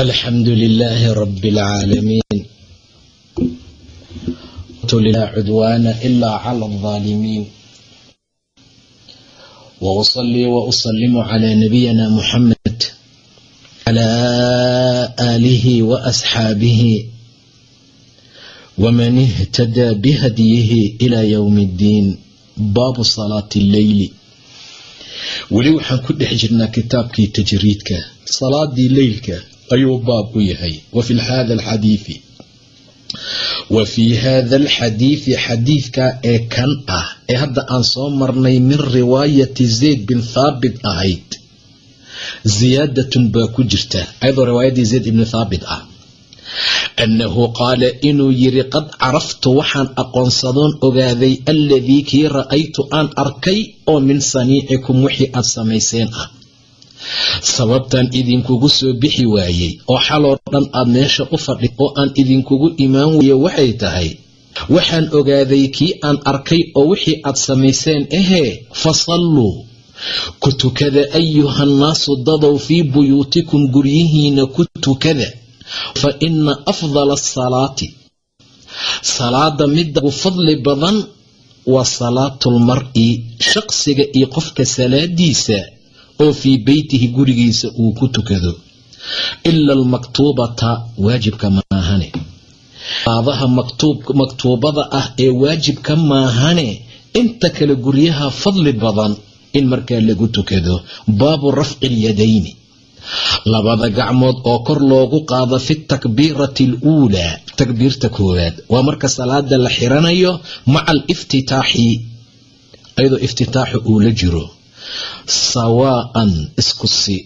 الحمد لله رب العالمين لا عدوان إلا على الظالمين وأصلي وأسلم على نبينا محمد على آله وأصحابه ومن اهتدى بهديه إلى يوم الدين باب صلاة الليل weli waxaan ku dhex jirnaa kitaabkii tajriidka salaadii leylka ayuu baab u yahay. Wa fi hada alxadiidi wa fii hada alxadiidi xadiidka ee kan ah ee hadda aan soo marnay min riwaayati zayd bin thaabit ahayd ziyaadatun baa ku jirta ayadoo riwaayadii zayd ibni thaabit ah. Annahu qaala inuu yiri qad caraftu waxaan aqoonsadoon ogaaday alladii kii ra'aytu aan arkay oo min saniicikum wixii aad samayseen ah sababtaan idinkugu soo bixi waayey oo xaloo dhan aad meesha u fadhi oo aan idinkugu imaan weeye waxay tahay. Waxaan ogaaday kii aan arkay oo wixii aad samayseen ahee fasalluu ku tukada ayuhannaasu dadow fii buyuutikum guryihiina ku tukada. Fa ina afdala asalaati salaada midda ugu fadli badan waa salaatulmar-i shaqsiga iyo qofka salaadiisa oo fii beytihi gurigiisa uu ku tukado. Ila almaktuubata waajibka maahane. Salaadaha maktuubada ah ee waajibka maahane inta kale guryaha fadli badan in markaa lagu tukado baabu rafci ilyadayni labada gacmood oo kor loogu qaado fi takbiirati aluulaa takbiirta koowaad. Waa marka salaada la xiranayo maca aliftitaaxi ayadoo iftitaaxu uu la jiro sawaa'an isku si.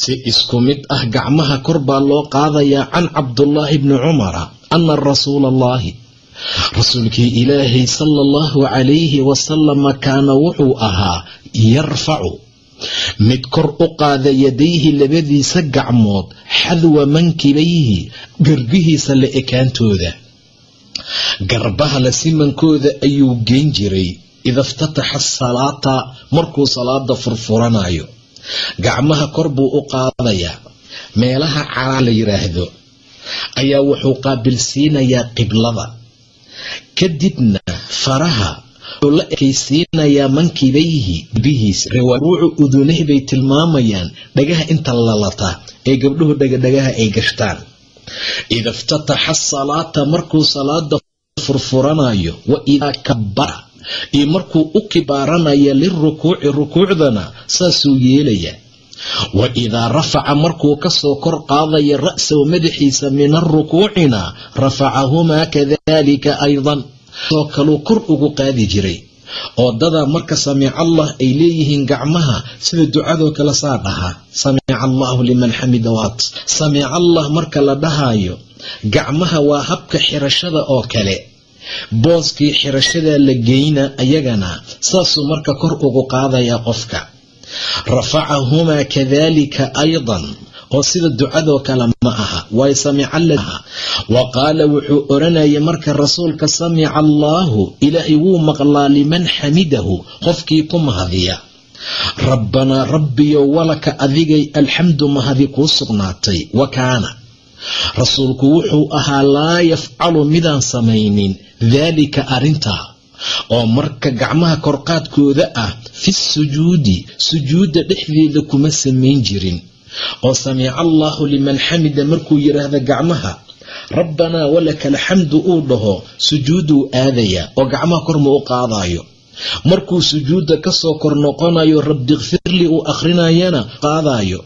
Si isku mid ah gacmaha kor baa loo qaadayaa can cabdullaahi bni cumara ana rasuula allahi rasuulkii ilaahay sala allahu calayhi wasalama kaana wuxuu ahaa yarfacu. Mid kor u qaada yadayhi labadiisa gacmood xadwa mankibayhi garbihiisa la ekaantooda. Garbaha la simankooda ayuu geyn jiray ida iftataxa asalaata markuu salaada furfuranayo gacmaha kor buu u qaadayaa meelaha calaa la yiraahdo ayaa wuxuu qaabilsiinayaa qiblada kadibna faraha wuxuu la ekaysiinayaa mankibayhi bihiis riwaaruucu udunah bay tilmaamayaan dhagaha inta lalata ee gabdhuhu dhagadhagaha ay gashtaan ida iftataxa asalaata markuu salaada furfuranayo wa idaa kabara iyo markuu u kibaaranaya lirukuuci rukuucdana saasuu yeelaya. Wa idaa rafaca markuu ka soo kor qaadaya ra'sahu madaxiisa min arukuucina rafacahumaa kadalika aydan. Soo kaluu kor ugu qaadi jiray. Oo dadaa marka samica allah ay leeyihiin gacmaha sida ducadoo kale saa dhahaa. Samica allahu liman xamida waat samica allah marka la dhahaayo gacmaha waa habka xirashada oo kale booskii xirashadaa la geyna ayagana saasuu marka kor ugu qaadayaa qofka. Rafacahumaa kadalika aydan oo sida ducadoo kale ma aha waay samica wa qaala wuxuu oranayay marka rasuulka samica allaahu ilaahay wuu maqlaa liman xamidahu qofkii ku mahadiya. Rabbanaa rabbiyo walaka adigay alxamdu mahadi kuu sugnaatay wa kaana rasuulku wuxuu ahaa laa yafcalu midaan samaynin. Daalika arrintaa oo marka gacmaha korqaadkooda ah fi sujuudi sujuudda dhexdeeda kuma samayn jirin. Oo samica allaahu liman xamida markuu yidhaahda gacmaha rabbanaa walaka alxamdu uu dhaho sujuuduu aadayaa oo gacmaha korma u qaadayo markuu sujuudda ka soo kor noqonayo rabbi kfirli uu akhrinayana qaadayo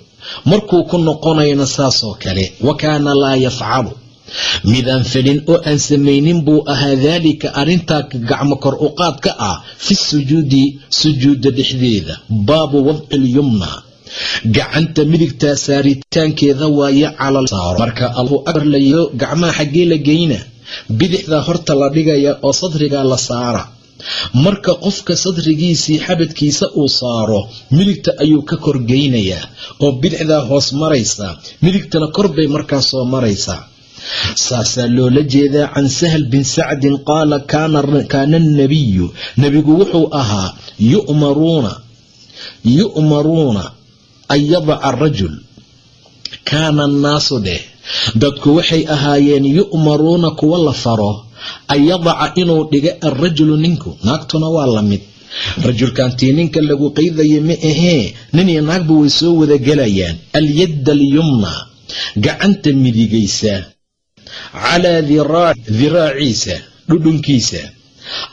markuu ku noqonayona saasoo kale wa kaana laa yafcalu. Midaan felin oo aan samaynin buu ahaa daalika arrintaa gacmo kor u qaad ka ah fi sujuudi sujuudda dhexdeeda baabu wadci lyumna gacanta midigtaa saaritaankeeda waaye calal marka allahu akbar gacmaha xaggee la geyna bidixdaa horta la dhigaya oo sadrigaa la saara marka qofka sadrigiisii xabadkiisa uu saaro midigta ayuu ka korgeynayaa oo bidixdaa hoos maraysaa midigtana kor bay markaa soo maraysaa saasaa loola jeedaa can sahal bin sacdin qaala kaana annabiyu nebigu wuxuu ahaa yu'maruuna an yadaca arajul kaana annaasu dheh. Dadku waxay ahaayeen yu'maruuna kuwa la faro an yadaca inuu dhiga alrajulu ninku. Naagtuna waa la mid. Rajulkantii ninka lagu qeydaya ma ahee nin iyo naagba way soo wada gelayaan. Alyadda alyumna gacanta midigaysa. Calaa diraaciisa dhudhunkiisa.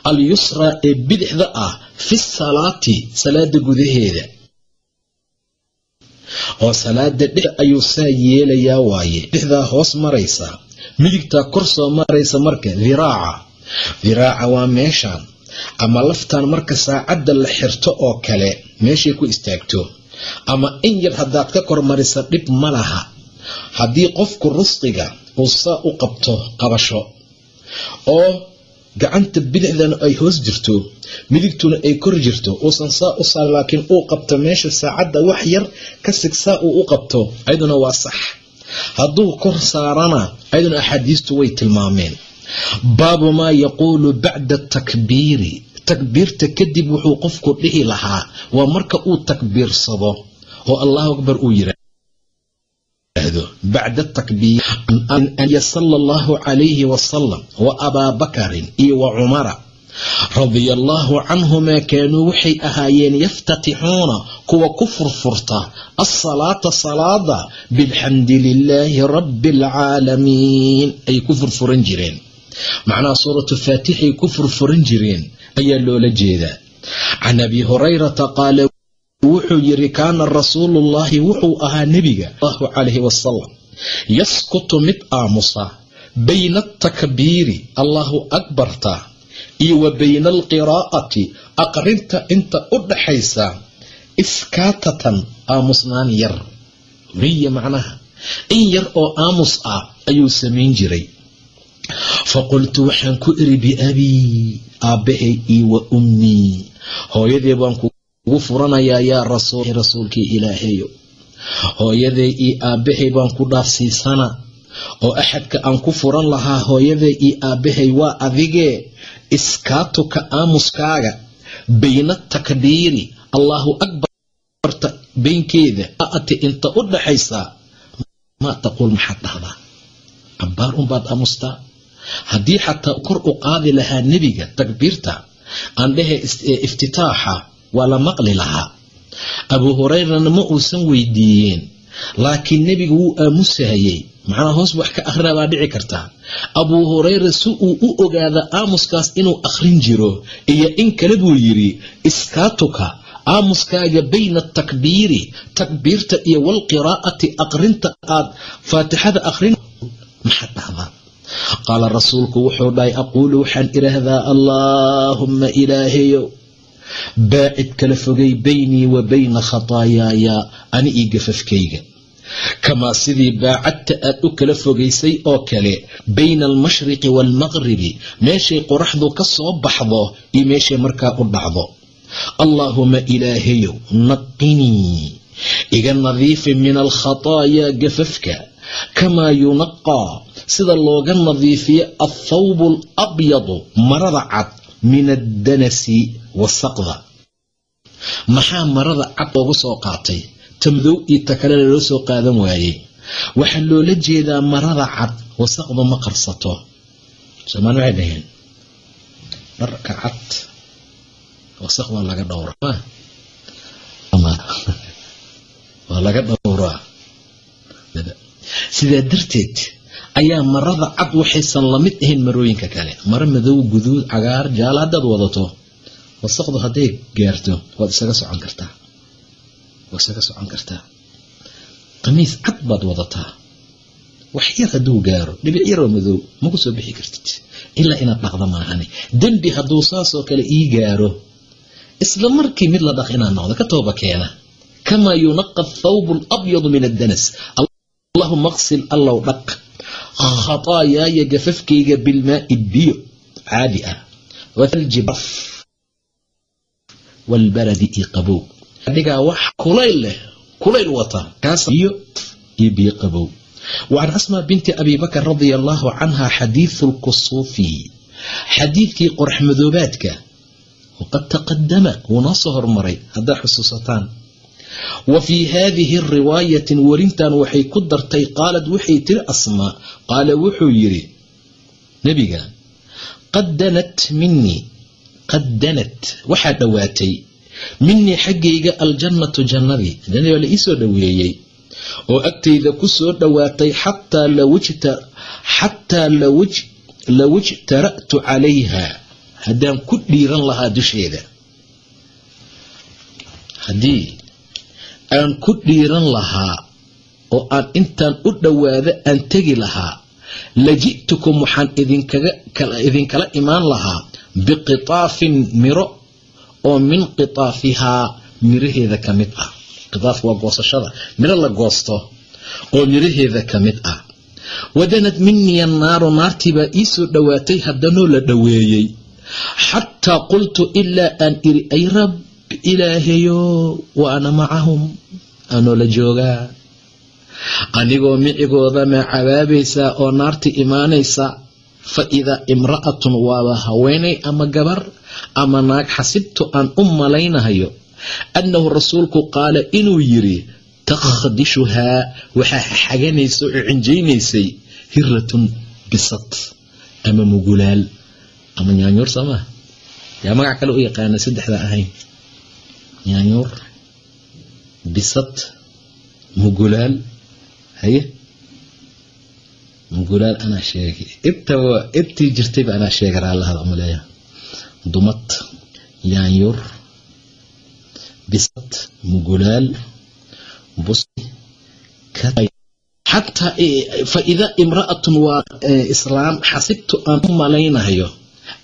Alyusraa ee bidixda ah fi salaati salaada gudaheeda. Oo salaada dhex ayuu saa yeelayaa waaye. Bidixdaa hoos maraysa midigtaa kor soo maraysa marka diraaca diraaca waa meeshaan ama laftaan marka saacadda la xirto oo kale meeshay ku istaagto. Ama in yar haddaad ka kormarisa dhib ma laha. Haddii qofku rusqiga uu saa u qabto qabasho oo gacanta bidixdana ay hoos jirto midigtuna ay kor jirto uusan saa u saar laakiin uu qabto meesha saacadda wax yar ka sig saa uu u qabto ayaduna waa sax hadduu kor saarana ayaduna axaadiistu way tilmaameen. Baabu maa yaquulu bacda takbiiri. Takbiirta kadib wuxuu qofku dhihi lahaa waa marka uu takbiirsado oo allahu akbar uu yiraahdo. Bacda takbiir sala allahu calayhi wasalam wa abaa bakarin iyo wa cumara radia allaahu canhumaa kaanuu waxay ahaayeen yaftatixuuna kuwa ku furfurta alsalaata salaada bilxamdi lilaahi rabbi alcaalamiin ay ku furfuran jireen. Macnaha suuratu faatixay ku furfuran jireen ayaa loola jeedaa. Can abi hurayrata qaala wuxuu yidhi kaana rasuuluullaahi wuxuu ahaa nebiga allahu calayhi wasalam yaskutu mid aamusa bayna atakbiiri allahu akbarta iyo wa bayna alqiraa'ati aqrinta inta u dhaxaysa iskaatatan aamusnaan yar. Weliya macnaha in yar oo aamus ah ayuu samayn jiray. Faqultu waxaan ku iri biabii aabbahay iyo wa ummii hooyadee baan kugu furanayaa yaa rasuul rasuulkii ilaahayo hooyaday iyo aabbahay baan ku dhaafsiisana oo axadka aan ku furan lahaa hooyaday iyo aabbahay waa adigee iskaatuka aamuskaaga bayna takbiiri allaahu akbarta baynkeeda ati inta u dhaxaysaa maa taquul maxaad dhahdaa cabbaar unbaad aamustaa haddii xataa kor u qaadi lahaa nebiga takbiirta aan dhehe iftitaaxa waa la maqli lahaa. Abuu hurayrana ma uusan weydiiyeen laakiin nebigu wuu aamusahayey macnaa hoos wax ka akhrina baa dhici kartaa abuu hurayra si uu u ogaada aamuskaas inuu akhrin jiro iyo in kale buu yidhi iskaatuka aamuskaaga bayna atakbiiri takbiirta iyo walqiraa'ati aqrinta aad faatixada akhrin. Maxaad dhahdaa qaala rasuulku wuxuu dhahay aquulu waxaan idhaahdaa allaahumma ilaahayow baacid kala fogay baynii wa bayna khataayaaya ani io gafafkayga kamaa sidii baacadta aad u kala fogaysay oo kale bayna almashriqi waalmaqribi meeshay qoraxdu ka soo baxdo iyo meeshay markaa u dhacdo. Allaahuma ilaahayow naqinii iga nadiifi min alkhataayaa gafafka kamaa yunaqaa sida looga nadiifiyo athawbu alabyadu marada cad min addanasi wasaqda maxaa marada cad loogu soo qaatay tamdow iyo ta kale loo soo qaadan waayey. Waxaa loola jeedaa marada cad wasaqdu ma qarsato. Soomaali waxay dhaheen dharka cad wasaq waa laga dhowraa. Waa laga dhowraa. Sidaa darteed ayaa marada cad waxaysan la mid ahayn marooyinka kale. Maro madow guduud cagaar jaalo haddaad wadato wasaqdu hadday gaarto waad isaga socon kartaa waad isaga socon kartaa qamiis cad baad wadataa. Wax yar hadduu gaaro dhibic yaroo madow maku soo bixi kartid. Ilaa inaad dhaqda maahane dembi hadduu saasoo kale ii gaaro. Isla markii mid la dhaq inaad noqdo ka tooba keena. Kamaa yunaqa athawbu alabyadu min addanas. Allahuma qsil allow dhaq. Khataayaaya gafafkayga bilmaai biyo. Caadi ah. Wathalji barf walbaradi io qabow adigaa wax kulayl leh kulayl wata. Iyo biyo qabow. Wacan asmaa binti abi bakr radia allahu canha xadiidu lkusuufi xadiidkii qorax madoobaadka. Waqad taqadama wuu noo soo hormaray haddaad xusuusataan. Wa fii haadihi riwaayatin werintan waxay ku dartay qaalad waxay tiri asmaa qaala wuxuu yidhi nebiga qad danat minii qad danat waxaa dhowaatay minii xaggayga aljannatu jannadii jannadii waa la iisoo dhoweeyey. Oo agtayda ku soo dhowaatay xataa xataa lawajtara'tu calayha. Haddaan ku dhiiran lahaa dusheeda. Haddii aan ku dhiiran lahaa oo aan intaan u dhowaado aan tegi lahaa laji'tukum waxaan idinkala imaan lahaa biqitaafin miro oo min qitaafihaa miraheeda ka mid ah. Qitaafka waa goosashada. Miro la goosto oo miraheeda ka mid ah. Wadanad minii annaaru naartii baa ii soo dhowaatay haddanoo la dhoweeyey xataa qultu ilaa aan iri ay rab ilaahayo wa ana macahum anoo la joogaa. Anigoo micigooda maa cabaabaysaa oo naarti imaanaysa fa idaa imra'atun waaba haweenay ama gabar ama naag xasibtu aan u malaynahayo annahu rasuulku qaala inuu yiri takhdishuhaa waxaa xaganaysa oo cinjaynaysay hiratun bisad ama mugulaal ama nyaanyuur soomaa yaa magac kale u yaqaana saddexda ahayn. Nyaanyuur bisad mugulaal haye? Mugulaal anaa sheegay. Ibtaba ibtii jirtayba anaa sheegay raallahada umaleeya dumad yaanyuur bisad mugulaal bus xataa fa idaa imra'atun waa islaam xasibtu aan u malaynayo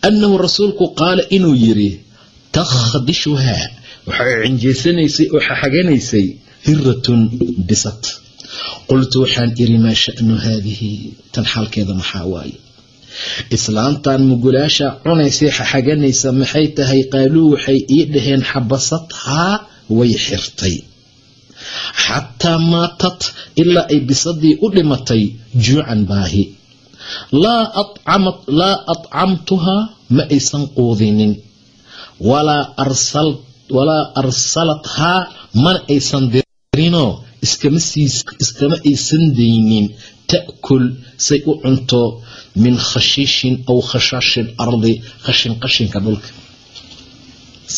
annahu rasuulku qaala inuu yiri takhdishuhaa waxay cinjeysanaysay oo xaxaganaysay hiratun bisad qultu waxaan iri maa sha'nu haadihi? Tan xaalkeeda maxaa waaye islaantan mugulaasha cunaysay xaxaganaysa maxay tahay? Qaaluu waxay ii dhaheen xabasathaa way xirtay. Xataa maatat ilaa ay bisadii u dhimatay juucan baahi. Laa atcamtuhaa ma aysan quudinin. Walaa arsalathaa mana aysan dirinoo iskama aysan daynin ta'kul say u cunto min khashiishin aw khashaashi ardi qashin qashinka dhulka.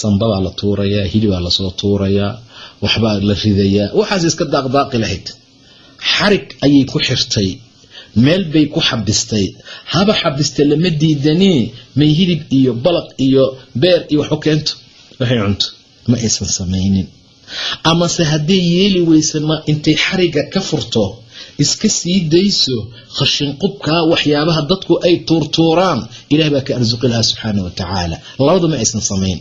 Sambabaa la tuurayaa hilibaa la soo tuurayaa waxbaa la ridayaa waxaas iska daaqdaaqi lahayd. Xarig ayay ku xirtay meel bay ku xabistay. Haba xabista lama diidanii may hilib iyo balaq iyo beer iyo wax u keento. Waxay cunto ma aysan samaynin amase hadday yeeli weysa ma intay xariga ka furto iska sii dayso khashinqubkaa waxyaabaha dadku ay tuurtuuraan. Ilaah baa ka arsuqi lahaa subxaana wa tacaala. Labadu ma aysan samayn.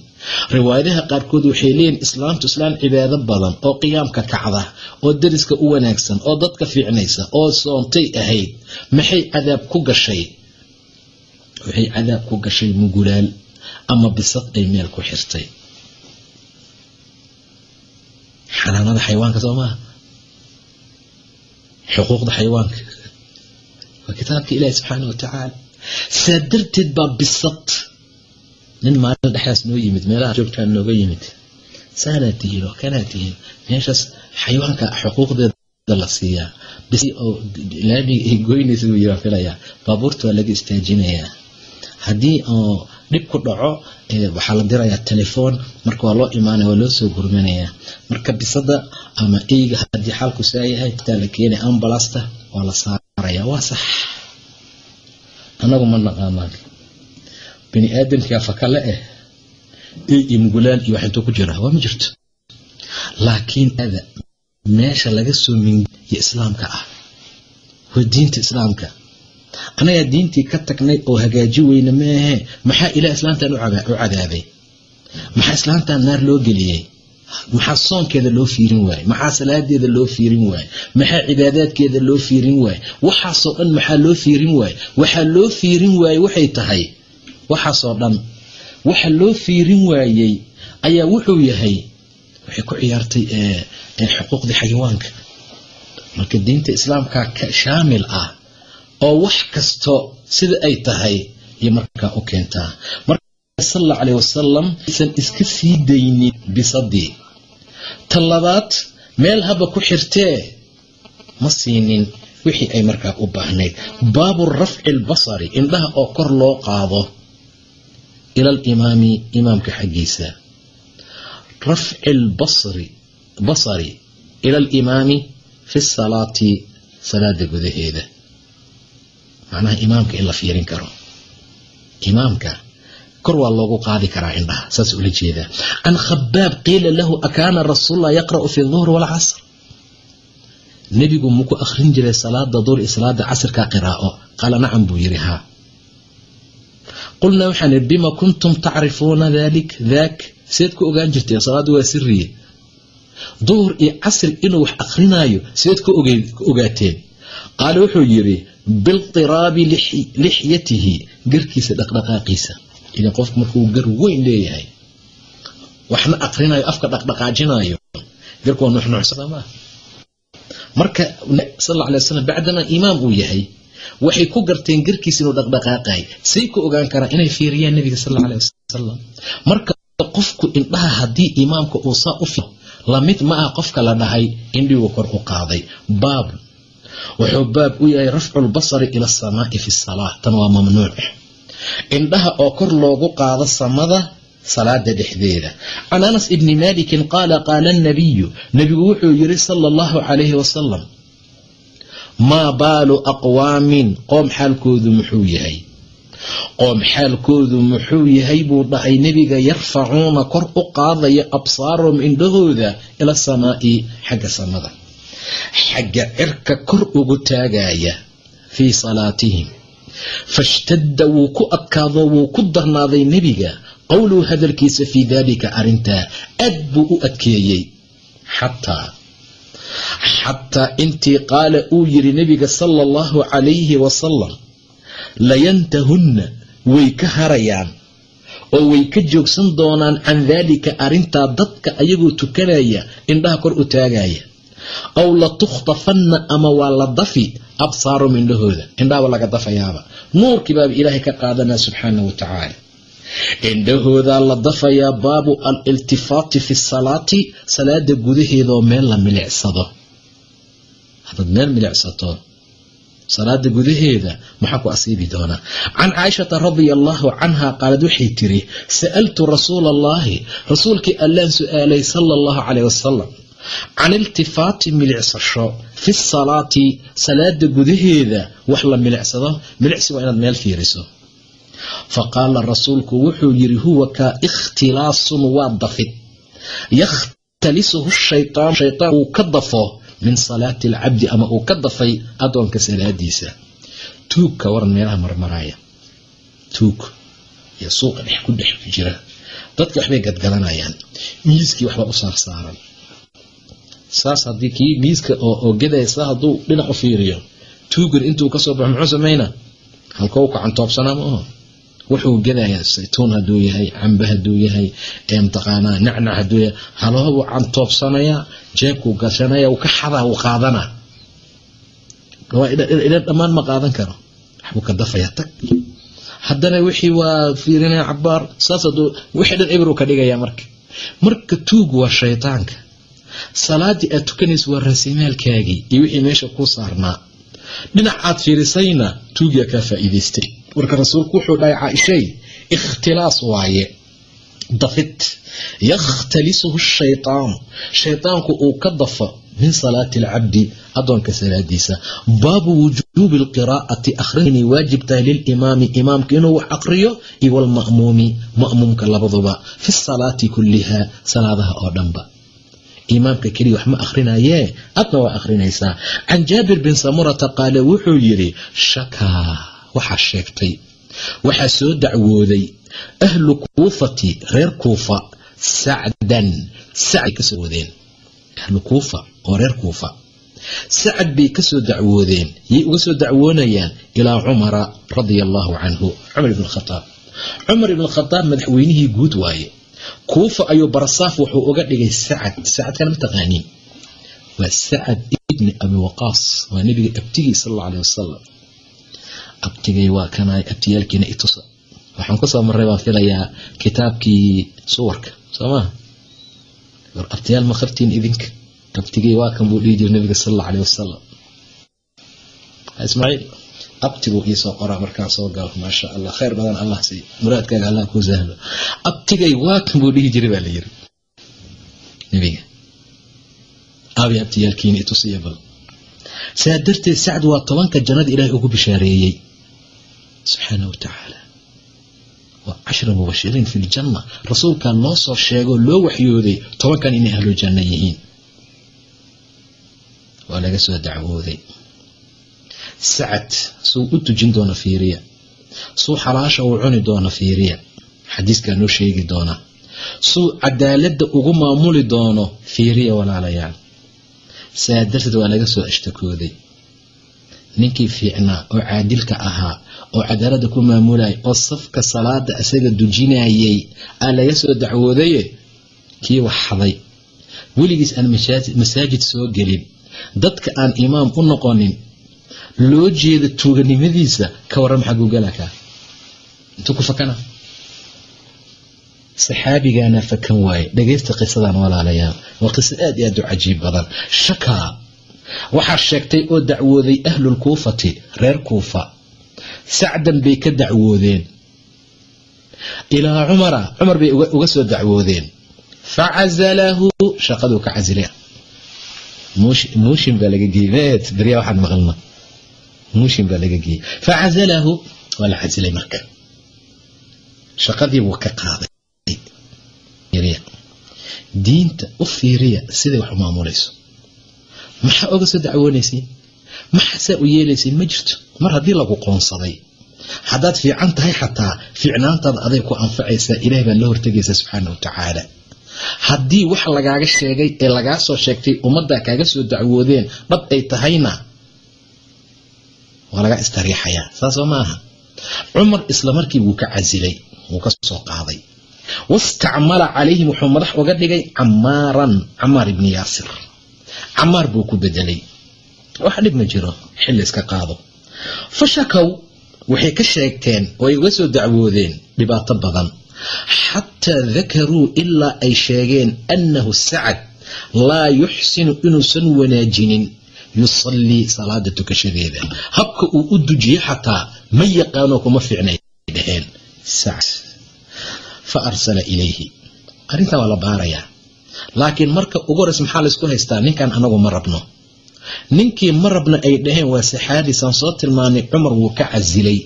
Riwaayadaha qaarkood waxay leeyihiin islaamtu islaan cibaado badan oo qiyaamka kacda oo dariska u wanaagsan oo dadka fiicnaysa oo soontay ahayd. Maxay cadaab ku gashay? Waxay cadaab ku gashay mugulaal ama bisad ay meel ku xirtay xanaanada xayawaanka soo maaha xuquuqda xayawaanka. Waa kitaabka ilaahi subxaana wa tacaala saa darteed baa bisad. Nin maalin dhexdaas noo yimid meelaha joogtaan nooga yimid. Saanaa tihiin oo kanaa tihiin meeshaas xayawaanka xuquuqdeeda la siiyaa. Bis oo laamiga ay goynaysa buu yiraa filayaa. Baabuurta waa laga istaajinayaa haddii oo dhib ku dhaco waxaa la dirayaa telefoon. Marka waa loo imaanaya waa loo soo gurmanayaa. Marka bisada ama eyga haddii xaalku saa yahay taa la keenaya ambalasta waa la saaraya waa sax. Anagu ma naqaanaan. Bini aadamkaa fakale eh ey iyo mugulaal iyo wax intuu ku jira waa ma jirto. Laakiin ada meesha laga soo mingiyo islaamka ah waa diinta islaamka anagaa diintii ka tagnay oo hagaaji weyne maahe maxaa ilaah islaamtan u cadaabay? Maxaa islaamtan naar loo geliyey? Maxaa soonkeeda loo fiirin waaye maxaa salaadeeda loo fiirin waaye maxaa cibaadaadkeeda loo fiirin waaye waxaasoo dhan maxaa loo fiirin waaye waxaa loo fiirin waaye waxay tahay? Waxaasoo dhan waxa loo fiirin waayey ayaa wuxuu yahay waxay ku ciyaartay xuquuqdii xayawaanka. Marka diinta islaamka ka shaamil ah oo wax kasto sida ay tahay iyo markaa u keentaa sal alla caleh wasalam aysan iska sii daynin bisadii ta labaad meel haba ku xirtee ma siinin wixii ay markaa u baahnayd. Baabu rafci albasari indhaha oo kor loo qaado. Ila alimaami imaamka xaggiisa. Rafci albasri basari ila alimaami fi salaati salaada gudaheeda macnaha imaamka in la fiirin karo. Imaamka kor waa loogu qaadi karaa indhaha saas ula jeedaa can khabaab qiila lahu akaana rasuullah yaqra'u fi duhri walcasr nebigu muku akhrin jiray salaada duhr iyo salaada casrka qiraa'o. Qaala nacam buu yidhi haa. Qulnaa waxaan idhi bima kuntum tacrifuuna dalik daak seed ku ogaan jirteen salaaddu waa siriye duhur iyo casri inuu wax akrinaayo seed ku ogaateen qaala wuxuu yidhi biltiraabi lixyatihi garkiisa dhaqdhaqaaqiisa. Idan qofku markuu gar weyn leeyahay waxna akrinayo afka dhaqdhaqaajinayo garku waa nuxnuuxsama marka sal alla alay wasalam bacdamaa imaam uu yahay waxay ku garteen garkiisa inuu dhaqdhaqaaqay. Say ku ogaan karaan inay fiiriyaan nebiga sal alay wasalam marka qofku indhaha haddii imaamka uu saa u fi la mid ma ah qofka la dhahay indhigu kor u qaaday. Baab wuxuu baab u yahay rafcu lbasari ila asamaai fi salaa tan waa mamnuuc. Indhaha oo kor loogu qaado samada salaada dhexdeeda. Can anas ibni malikin qaala qaala nabiyu nebigu wuxuu yiri sala allahu calayhi wasalam maa baalu aqwaamin. Qoom xaalkoodu muxuu yahay. Qoom xaalkoodu muxuu yahay buu dhahay nebiga yarfacuuna kor u qaadaya absaarahum indhahooda ila samaa'i xagga samada xagga cirka kor ugu taagaya fii salaatihim. Fashtadda wuu ku adkaado wuu ku darnaaday nebiga. Qowluhu hadalkiisa fii daalika arrintaa aad buu u adkeeyey. Xataa xataa intii qaala uu yiri nebiga sala allahu calayhi wasalam layantahunna way ka harayaan oo way ka joogsan doonaan can daalika arrintaa dadka ayagoo tukanaya indhaha kor u taagaya aw latukhtafanna ama waa la dafi absaarum indhahooda indhahaba laga dafayaaba. Nuurkii baaba ilaahay ka qaadanaa subxaana wa tacaala. Indhahoodaa la dafayaa baabu aliltifaati fi salaati salaada gudaheedaoo meel la milicsado hadaad meel milicsato salaada gudaheeda maxaa ku asiibi doonaa can caaishata radia allaahu canha qaalad waxay tiri sa'altu rasuula allaahi rasuulkii allaan su'aalay sala allahu caleyh wasalam can iltifaati milicsasho fi salaati salaada gudaheeda wax la milicsado milicsi waa inaad meel fiiriso fa qaala rasuulku wuxuu yiri huwa kaa ikhtilaasun waa dafid yakhtalisuhu shaytaan shaytaan uu ka dafo min salaati alcabdi ama uu ka dafay adoonka salaadiisa tuugka waran meelaha marmaraya tuug iyo suuqa dhex ku dhex jira dadka waxbay gadgalanayaan miiskii waxba u saarsaaran saas haddii kii miiska oo gedaya saa hadduu dhinac u fiiriyo tuugan intuu ka soo baxo muxuu samayna? Halkoo u kacantoobsanaa ma aho wuxuu gedayaa saytuun hadduu yahay cambe hadduu yahay mtaqaanaa nacnac hadduu yahay. Halahobuu cantoobsanayaa jeebkuu gashanaya uu ka xadaa uu qaadanaa. Ila dhammaan ma qaadan karo. Waxbuu ka dafayaa tag. Haddana wixii waa fiirinaya cabaar saas hadduu wixii dhan ibru ka dhigayaa marka. Marka tuugu waa shaytaanka salaadii aad tukanaysa waa raasimaalkaagii iyo wixii meesha kuu saarnaa. Dhinac aad fiirisayna tuugiyaa kaa faa'iidaystay. Marka rasuulku wuxuu dhahay caaishay ikhtilaas waaye. Dafid yakhtalisuhu shaytaan. Shaytaanku uu ka dafo min salaati alcabdi adoonka salaadiisa. Baabu wujuubi alqiraa'ati akhrin waajib tahay lilimaami. Imaamka inuu wax aqriyo iyo walma'muumi ma'muumka labaduba. Fi salaati kulliha salaadaha oo dhanba imaamka keliya wax ma akrinayee adna waa akhrinaysaa can jaabir bin samurata qaale wuxuu yidhi shakaa waxaa sheegtay waxaa soo dacwooday ahlu kuufati reer kuufa sacdan. Sacay ka soo wadeen. Ahlu kuufa oo reer kuufa. Sacad bay ka soo dacwoodeen. Yay uga soo dacwoonayaan ilaa cumara radia allaahu canhu. Cumar ibn khadaab cumar ibn khadaab madaxweynihii guud waaye kuufa ayuu barasaaf wuxuu uga dhigay sacad. Sacadkana ma taqaaniin. Waa sacad ibni abi waqaas. Waa nebiga abtigii sal alla aleh wasalam abtigay waa kanay abtiyaalkiina itusa waxaan ku soo marray baan filayaa kitaabkii suwarka. Soo war abtiyaal ma qabtiin idinka abtigay waa kan buu dhihi jira nabiga sal alla aleh wasalam ismaaciil abtiguu iisoo qoraa markaan soo galo maasha allah khayr badan allah siiy muraadkaaga allah kuu sahlo abtigay waa kan buu dhihi jiray baa la yiri nabiga aabay abtiyaalkiina itusiya bal. Saa darteed sacd waa tobanka jannada ilaahay ugu bishaareeyey. Subxaana wa tacaala. Waa cashra mubashiriin fi ljanna rasuulkaa loo soo sheegoo loo waxyooday tobankan inay ahlu janno yihiin. Waa laga soo dacwooday sacad suu u tujin doono fiiriya suu xalaasha uu cuni doono fiiriya xadiiskaa noo sheegi doona suu cadaaladda ugu maamuli doono fiiriya walaalayaal saa darteed waa laga soo ashtakooday ninkii fiicnaa oo caadilka ahaa oo cadaaladda ku maamulayay oo safka salaada isaga dujinayay aa laga soo dacwoodaye kii waxxaday weligiis aan masaajid soo gelin dadka aan imaam u noqonin loo jeeda tuuganimadiisa ka waran maxaa guugalakaa intuu ku fakana saxaabigaana fakan waaye dhagaysta qisadan walaalayaal waa qiso aad iyo aad u cajiib badan. Shakaa waxaa sheegtay oo dacwooday ahlulkuufati reer kuufa. Sacdan bay ka dacwoodeen. Ilaa cumara cumar bay uga soo dacwoodeen. Facazalahu shaqaduu ka casilay muushin baa laga geeyey baryaa waxaan maqalna muushin baa laga geeyey facazalahu waa la casilay marka. Shaqadii buu ka qaaday. Diinta u fiiriya siday wax u maamulayso maxaa oga soo dacwoonaysiin maxaasaa u yeelaysiin ma jirto. Mar haddii lagu qoonsaday. Haddaad fiican tahay xataa fiicnaantaada aday ku anfacaysaa ilaah baad la hortegaysaa subxaana wa tacaala. Haddii wax lagaaga sheegay ee lagaa soo sheegtay ummaddaa kaaga soo dacwoodeen dhab ay tahayna waa laga istariixayaa. Saasoo ma aha cumar isla markii wuu ka casilay wuu ka soo qaaday. Wastacmala calayhim wuxuu madax uga dhigay camaaran camaar ibni yaasir. Camaar buu ku bedelay. Wax dhib ma jiro xilli iska qaado. Fa shakow waxay ka sheegteen oo ay uga soo dacwoodeen dhibaato badan. Xataa dakaruu ilaa ay sheegeen annahu sacad laa yuxsinu inuusan wanaajinin yusallii salaada tukashadeeda. Habka uu u dujiyo xataa ma yaqaanoo kuma fiicnay dhaheen fa arsala ilayhi. Arrintan waa la baarayaa. Laakiin marka ugu horeys maxaa laysku haystaa? Ninkan anagu ma rabno. Ninkii ma rabna ay dhaheen waa saxaabisaan soo tilmaanay cumar wuu ka casilay.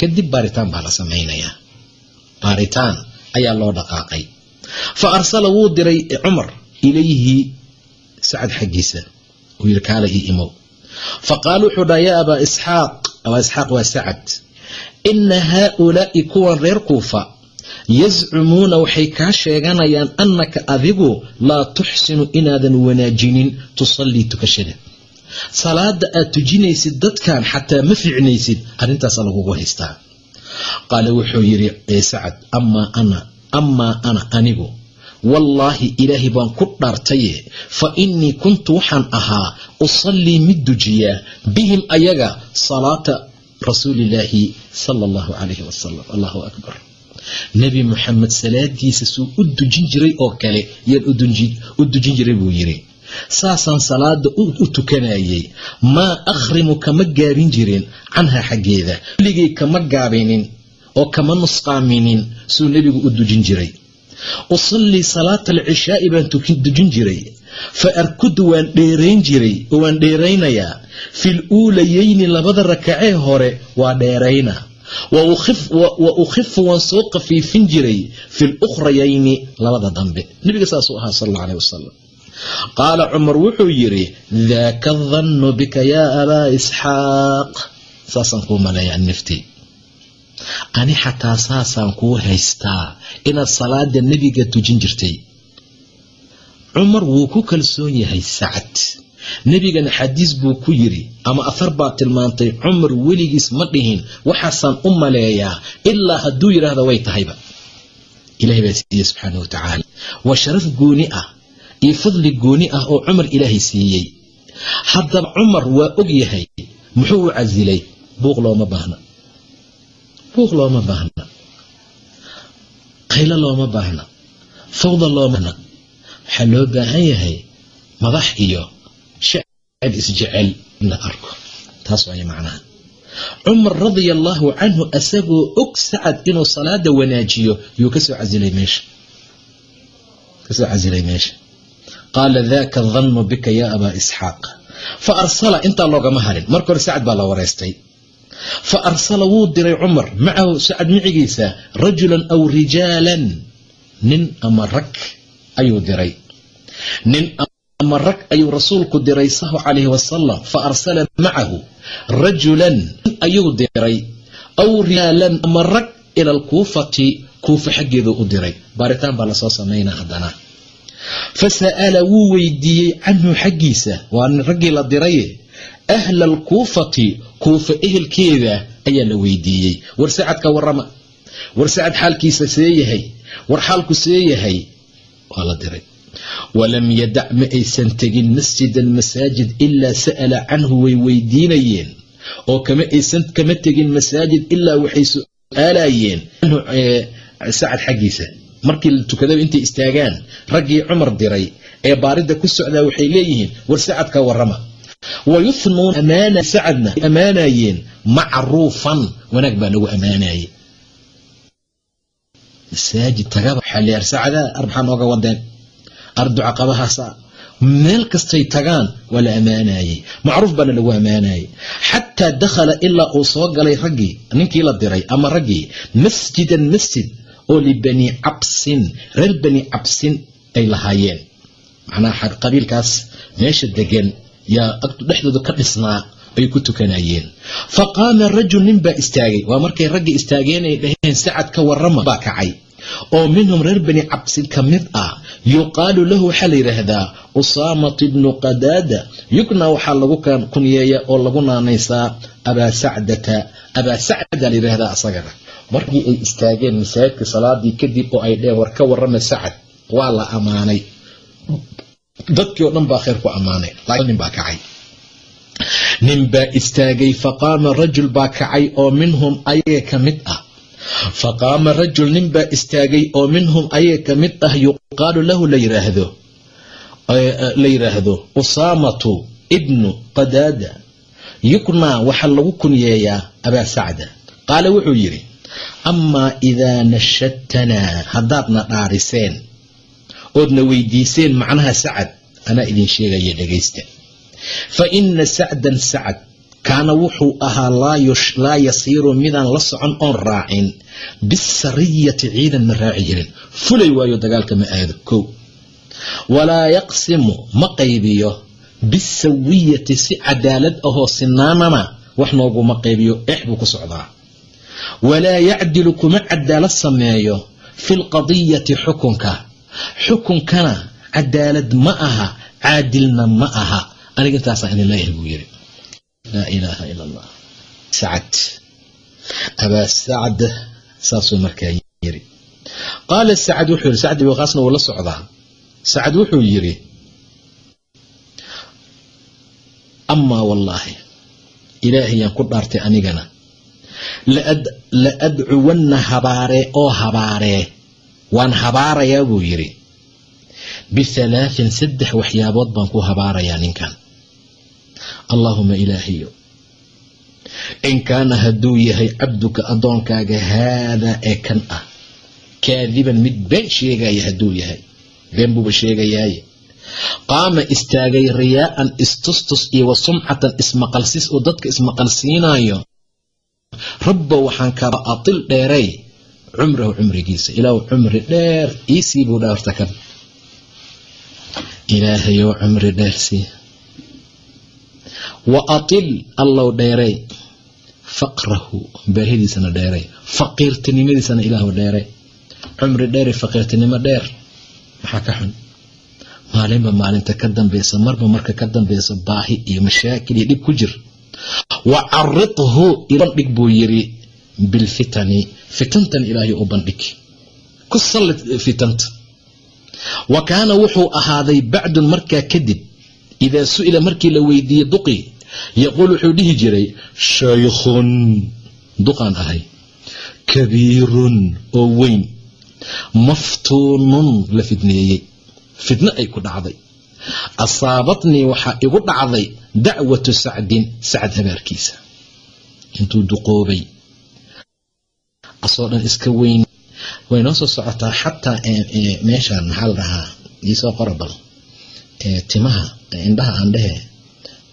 Kadib baaritaan baa la samaynayaa. Baaritaan ayaa loo dhaqaaqay. Fa arsala wuu diray cumar ilayhi sacad xaggiisa uu yidhi kaala ii imow fa qaala wuxuu dhaha yaa abaa isxaaq. Abaa isxaaq waa sacad. Ina haaulaa'i kuwan reer kuufa yazcumuuna waxay kaa sheeganayaan annaka adigu laa tuxsinu inaadan wanaajinin tusallii tukashada. Salaada aad tujinaysid dadkan xataa ma fiicnaysid arrintaasa lagugu haystaa. Qaala wuxuu yidhi sacad amaa ana amaa ana anigu wallaahi ilaahay baan ku dhaartaye fa innii kuntu waxaan ahaa usallii mid dujiyaa bihim ayaga salaata rasuulillaahi sala allahu calayhi wasalam allahu akbar. Nebi muxamed salaadiisa suu u dujin jiray oo kale yaan u dujin jiray buu yidhi. Saasaan salaada u tukanayay. Maa akhrimu kama gaabin jirin canhaa xaggeeda. Weligay kama gaabinin oo kama nusqaaminin suu nebigu u dujin jiray usallii salaata alcishaa'i baan dujin jiray. Fa arkudu waan dheerayn jiray waan dheeraynayaa. Fil uulayeyni labada rakacee hore waa dheerayna. Wa ukhifu waan soo qafiifin jiray. Fil ukhrayayni labada dambe. Nebiga saasuu ahaa sal alla aleh wasalam qaala cumar wuxuu yidhi daaka dannu bika yaa abaa isxaaq. Saasaan kuu maleeyaa naftii ani xataa saasaan kuu haystaa inaad salaada nebiga tujin jirtay? Cumar wuu ku kalsoon yahay sacad. Nebigana xadiis buu ku yidhi ama afar baa tilmaantay cumar weligiis ma dhihin waxaasaan u maleeyaa ilaa hadduu yidhaahdo way tahayba. Ilahay baa siiye subxaana wa tacaala. Waa sharaf gooni ah iyo fadli gooni ah oo cumar ilaahay siiyey. Haddaba cumar waa og yahay muxuu u casilay? Buuq looma baahna buuq looma baahna. Qaylo looma baahna. Fawda looma waxaa loo baahan yahay madax iyo shacab isjecel in la arko. Taas waaya macnaha. Cumar radia allaahu canhu asagoo og sacad inuu salaada wanaajiyo yuu ka soo casilay meesha. Kasoo casilay meesha. Qaala daka dannu bika yaa abaa isxaaq. Fa arsala intaa loogama harin marka hore sacad baa la wareystay fa arsala wuu diray cumar macahu sacad micigiisa rajulan aw rijaalan. Nin ama rag ayuu diray. Nin ama rag ayuu rasuulku diray sahu calayhi wasalam fa arsala macahu rajulan ayuu diray. Aw rijaalan ama rag ila alkuufati kuufa xaggeedu u diray. Baaritaan baa la soo samaynaa haddana. Fa sa'ala wuu weydiiyey canhu xaggiisa. Waa raggii la diraye ahla alkuufati kuufa ehelkeeda ayaa la weydiiyey. War sacad ka warrama war sacad xaalkiisa see yahay war xaalku see yahay waa la diray. Walam yadac ma aysan tegin masjidan masaajid ilaa sa'ala canhu way weydiinayeen. Oo kama aysan kama tegin masaajid ilaa waxay su'aalayeen. Sacad xaggiisa. Markii la tukadaba intay istaagaan raggii cumar diray ee baaridda ku socdaa waxay leeyihiin war sacad ka warrama wayuhnuuna amaana sacadna ammaanayeen macruufan wanaag baa lagu ammaanayay masaajid tagaba waxaa leeyahay sacada arbaxaa nooga wadeen arduca qabahaasa meel kastay tagaan waa la ammaanayey macruuf baana lagu ammaanayay xataa dakhala ilaa uu soo galay raggii ninkii la diray ama raggii masjidan masjid oo libani cabsin reer bani cabsin ay lahaayeen macnaha qabiilkaas meesha degan yaa dhexdooda ka dhisnaa ay ku tukanayeen fa qaama rajul nin baa istaagay. Waa markay raggii istaageen ay dhaheen sacad ka warrama baa kacay. Oo minhum reer bani cabsin ka mid ah yuqaalu lahu waxaa la yidhaahdaa usaamat ibnu qadaada yugna waxaa lagu kunyeeya oo lagu naanaysaa abaa sacdata. Abaa sacda la yidhaahdaa asagana. Markii ay istaageen masaajidka salaadii kadib oo ay dheheen war ka warrama sacad. Waa la ammaanay dadkii oo dhan baa khayr ku ammaanay. Nin baa kacay. Nin baa istaagay faqaama rajul baa kacay oo minhum ayaga ka mid ah. Faqaama rajul nin baa istaagay oo minhum ayaga ka mid ah yuqaalu lahu la yiraahdo la yidhaahdo usaamatu ibnu qadaada. Yuknaa waxaa lagu kunyeeyaa abaa sacda. Qaala wuxuu yidhi amaa idaa nashadtanaa haddaadna dhaariseen oodna weydiiseen macnaha sacad anaa idin sheegaya dhegaysta fa ina sacdan sacad kaana wuxuu ahaa laa yasiiru midaan la socon oon raacin. Bisariyati ciidan ma raaci jirin. Fulay waayo dagaalka ma aado kow. Walaa yaqsimu ma qaybiyo. Bisawiyati si cadaalad ahoo sinaanana wax nooguma qaybiyo. Eex buu ku socdaa. Walaa yacdilu kuma cadaalad sameeyo. Fi lqadiyati xukunka xukunkana cadaalad ma aha caadilna ma aha. Aniga intaasaa idin leeyahay buu yidhi. Laa ilaaha ila allah sacad. Abaa sacd saasuu markaa yiri qaala sacad wuxuu yidhi sacd waqaasna wuu la socdaa. Sacad wuxuu yidhi amaa wallaahi ilaahayaan ku dhaartay anigana la adcuwanna habaaree oo habaaree waan habaarayaa buu yidhi. Bihalaahin saddex waxyaabood baan ku habaarayaa ninkan. Allaahuma ilaahayo in kaana hadduu yahay cabduka addoonkaaga haadaa ee kan ah kaadiban mid been sheegaya hadduu yahay been buuba sheegayaaye. Qaama istaagay riyaa'an istustus iyo wa sumcatan ismaqalsiis oo dadka ismaqalsiinayo rabbo waxaan kaba atil dheeray cumrahu cumrigiisa ilaahu cumri dheer iisii buu dhaarta kan. Ilaahayow cumri dheersii wa atil allow dheeray. Faqrahu baahidiisana dheeray. Faqiirtinimadiisana ilaahu dheeray. Cumri dheere faqiirtinimo dheer. Maxaa ka xun? Maalinba maalinta ka dambeysa marba marka ka dambeysa baahi iyo mashaakil iyo dhib ku jir. Wa caridhu bandhig buu yiri bilfitani fitantan ilaahay u bandhig. Ku sallid fitanta. Wa kaana wuxuu ahaaday bacdun markaa kadib idaa su'ila markii la weydiiyey duqi yaquul wuxuu dhihi jiray shaykhun duqaan ahay. Kabiirun oo weyn. Maftuunun la fidneeyey. Fitno ay ku dhacday. Asaabatnii waxaa igu dhacday dacwatu sacdin sacad habaarkiisa. Intuu duqoobay asoo dhan iska weyn. Way noo soo socotaa xataa meeshan maxaa la dhahaa iisoo qorabal timaha indhaha aan dhehe.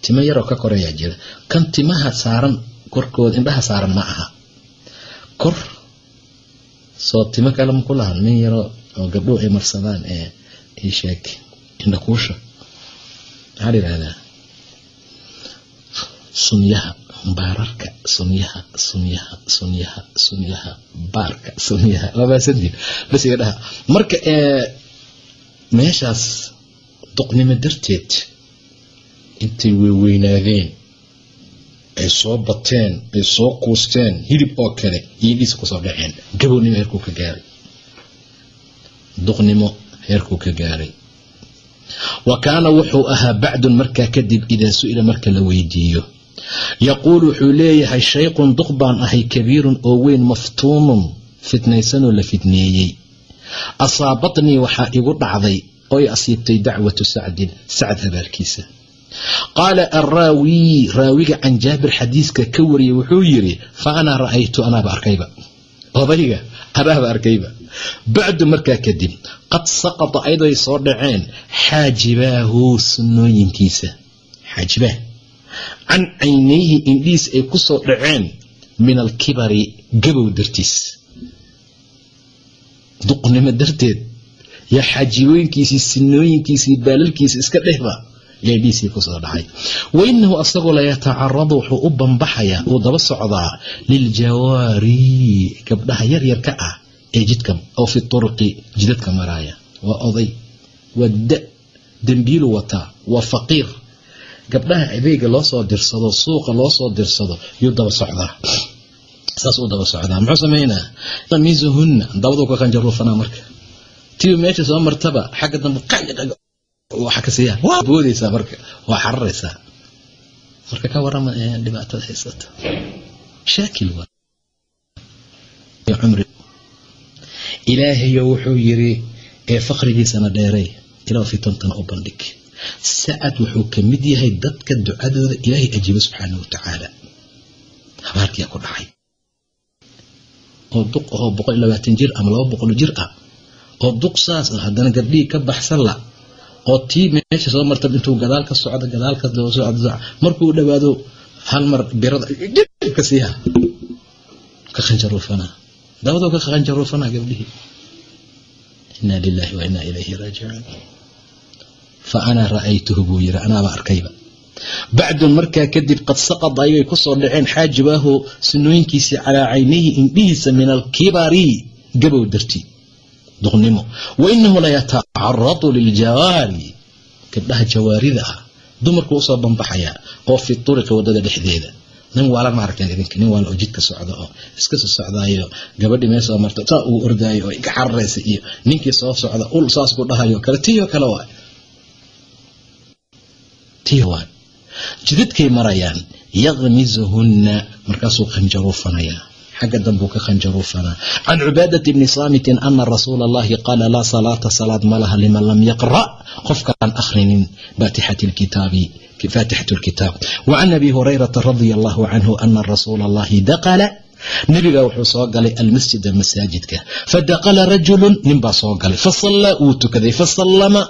Timo yaroo ka koreeyaa jira. Kan timaha saaran korkooda indhaha saaran ma aha. Kor soo timo kale maku lahan min yaroo oo gabdhuhu ay marsadaan ee isheeg indhakuusha maxaa la yihahdaa sunyaha baararka sunyaha sunyaha sunyaha sunyaha baarka sunyaha. Labaasadii bas iga dhaha. Marka meeshaas duqnimo darteed intay weyweynaadeen ay soo bateen ay soo kuusteen hilib oo kale iyo dhiisa ku soo dhaceen gabownimo heerkuu ka gaaray. Duqnimo heerkuu ka gaaray. Wa kaana wuxuu ahaa bacdun markaa kadib idaa su'ila marka la weydiiyo yaquul wuxuu leeyahay shayqun duq baan ahay kabiirun oo weyn maftuunun fitnaysanoo la fidneeyey asaabatnii waxaa igu dhacday oy asiibtay dacwatu sacdin sacad habaarkiisa. Qaala arraawi raawiga can jaabir xadiiska ka wariyey wuxuu yiri fa anaa ra'aytu anaaba arkayba. Odayga anaaba arkayba. Bacdu markaa kadib qad saqata ayadoo ay soo dhaceen xaajibaahu sunnooyinkiisa. Xaajibaah can caynayhi indhihiis ay ku soo dhaceen min alkibari gabow dartiis. Duqnimo darteed yaa xaajibooyinkiisii sinooyinkiisii baalalkiisa iska dhehba yaa ku soo dhacay. Wa asagoo layatacaradu wuxuu u bambaxayaa uu daba socdaa liljawaari gabdhaha yaryarka ah ee jidka oo fi turuqi jidadka maraaya waa oday waa da dembiilu wataa waa faqiir gabdhaha adeega loo soo dirsado suuqa loo soo dirsado yuu daba socdaa. Saas uu daba socdaa. Muxuu sameynaa qamiisuhunna dabaduu ka qanjaruufanaa marka. Tiiba meesha soo martaba xagga dambe waxa ka siiyaa waa boodaysaa marka. Waa xararaysaa. Marka ka warama dhibaatada haysata shaakil waa. Cumri. Ilaahayo wuxuu yiri ee faqrigiisana dheeray ilaa fitantana u bandhig sacad wuxuu ka mid yahay dadka ducadooda ilaahay ajiiba subxaanah wa tacaala ku dhacay. Oo duq ahoo boqol iyo labaatan jir ama laba boqol jir ah. Oo duq saas ah haddana gabdhihii ka baxsan la. Oo tii meesha soo marta intuu gadaal ka socdo gadaal ka socdo markuu dhawaado hal mar birada dhibka siiha. Ka khanjaruufanaa dawadoo ka khanjaruufanaa gabdhihii. Inaa lilaahi wa inaa ilayhi raajicuun fa anaa ra'aytuhu buu yiri anaaba arkayba. Bacdun markaa kadib qad saqad ayay ku soo dhaceen xaajibaahu sinooyinkiisii calaa caynayhi indhihiisa min alkibari gabow dartii duqnimo. Wa inahu layatacaradu liljawaari gabdhaha jawaarida ah dumarku u soo bambaxayaa oo fi turiqi waddada dhexdeeda. Nin waalan ma aragteen idinka nin waalan oo jidka socda oo iska soo socdaayo gabadhii meel soo marta saa uu ordaayo oo iga cararaysa iyo ninkii soo socda ul saas ku dhahayo kale tiyo kale waay tiyo waay jidadkay marayaan yaqmizuhunna markaasuu khanjaruufanayaa xagga dambuu ka khanjaruufanaa can cubaadati bni saamitin ana rasuula allahi qaala laa salaata salaad ma laha liman lam yaqra' qofkaan akhrinin faatixat lkitaab wacan abi hurayrata radia allahu canhu ana rasuula allahi daqala. Nabiga wuxuu soo galay almasjida masaajidka. Fadaqala rajulu ninbaa soo galay. Fasallaa wuu tukaday. Fasallama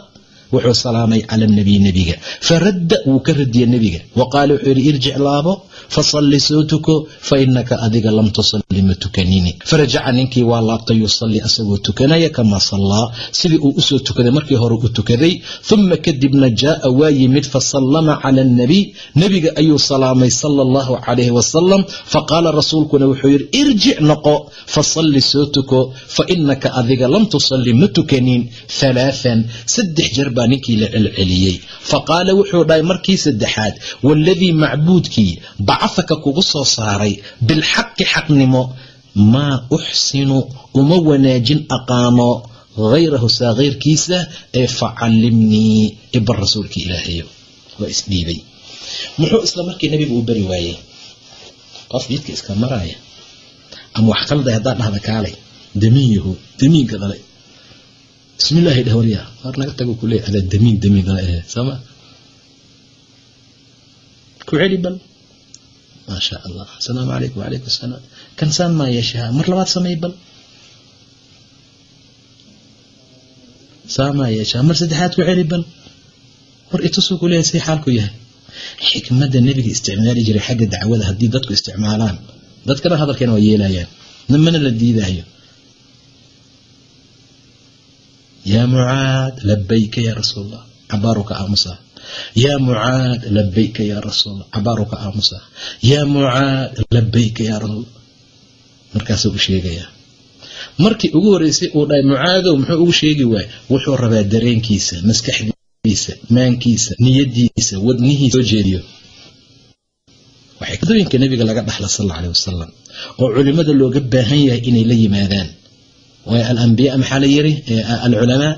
wuxuu salaamay cala nabiy nebiga. Faradda wuu ka radiyey nebiga. Wa qaala wuxuu yidhi irjic laabo fasalli soo tuko fa inaka adiga lam tusalli ma tukanini. Farajaca ninkii waa laabtay yusalli asagoo tukanaya kamaa sallaa. Sidii uu u soo tukaday markii hore u tukaday uma kadibna jaaa waa yimid fasallama cala annabiy nebiga ayuu salaamay sala allahu calayhi wasalam faqaala rasuulkuna wuxuu yidhi irjic noqo fasalli soo tuko fa inaka adiga lam tusalli ma tukanin. Halaathan saddex jeer baa ninkii la celceliyey. Faqaala wuxuu dhahay markii saddexaad waaladii macbuudkii bacahaka kugu soo saaray bilxaqi xaqnimo maa uxsinu uma wanaajin aqaano hayrahu saa hayrkiisa ee facallimnii ibar rasuulkii ilaahayo. Waa isdhiibay. Muxuu isla markii nabiga uu bari waayey? Qof jidka iska maraaya ama wax qalday haddaa dhahda kaalay damiin yahu damiinka dhalay bismillahi dheh warya war naga tago kule adaa damiin dhala ahe sooma ku celi bal. Maa sha allah asalaamu calaykum wacalaykum asalaam kansaan maa yeeshaha mar labaad samay bal saa maa yeeshaha mar saddexaad ku celi bal war itusuu ku leeyahay say xaalku yahay xikmadda nebiga isticmaali jiray xagga dacwada haddii dadku isticmaalaan dhan hadalkeena waa yeelayaan namana la diidaayo yaa mucaad labayka yaa rasuul allah cabaaruka aamusa yaa mucaad labayka yaa rasuul cabaaruka aamusa yaa mucaad labayka yaa rasuul markaasuu u sheegayaa markii ugu horreysay uu dhahay mucaadow muxuu ugu sheegi waayey? Wuxuu rabaa dareenkiisa maskaxdiisa maankiisa niyadiisa wadnihiisa soo jeediyo. Waxay kadooyinka nabiga laga dhaxla sal alla aleh wasalam oo culimmada looga baahan yahay inay la yimaadaan waayo alambiyaa maxaa la yiri alculamaa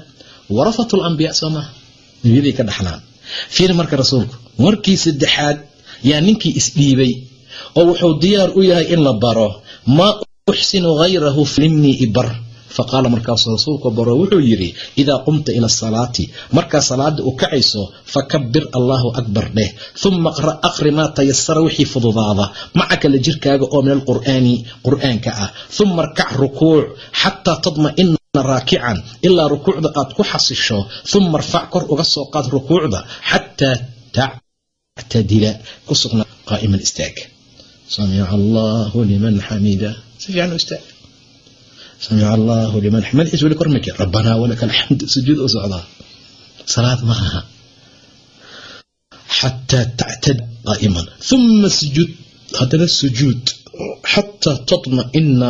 warafatu lambiyaa soo maha nebiyaday ka dhaxlaan. Fiir marka rasuulku markii saddexaad yaa ninkii isdhiibay oo wuxuu diyaar u yahay in la baro maa uxsinu hayrahu flimnii ibar faqaala markaasuu rasuulku baro wuxuu yidhi idaa qumta ila asalaati markaa salaada u kacayso fakabir allahu akbar dheh uma aqri maa tayasara wixii fududaada maca kale jirkaaga oo min alqur'aani qur'aanka ah. Uma arkac rukuuc xataa tadma'ina raakican ilaa rukuucda aad ku xasisho uma arfac kor uga soo qaad rukuucda xataa tactadila. Ku sugna qaa'iman istaag. Samica allahu liman xamida si fiican u istaag samica allahu liman madaxiis weli kor maki rabbanaa walaka alxamd sujuud u socdaa salaad ma aha xataa tactad qaa'iman uma sujud haddana sujuud xataa tatma'ina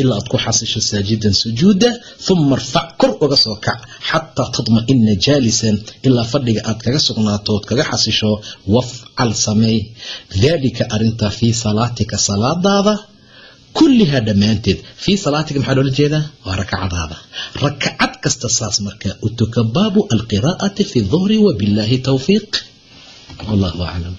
ilaa aad ku xasisho saajidan sujuuda uma arfac kor uga soo kac xataa tatma'ina jaalisan ilaa fadhiga aad kaga sugnaato ood kaga xasisho wafcal sameey daalika arintaa fii salaatika salaadaada kullihaa dhammaanteed fii salaatika maxaa loola jeedaa? Waa rakacadaada rakacad kasta saas markaa u tuka baabu alqiraa'ati fi duhri wabilaahi towfiiq wallahu aclam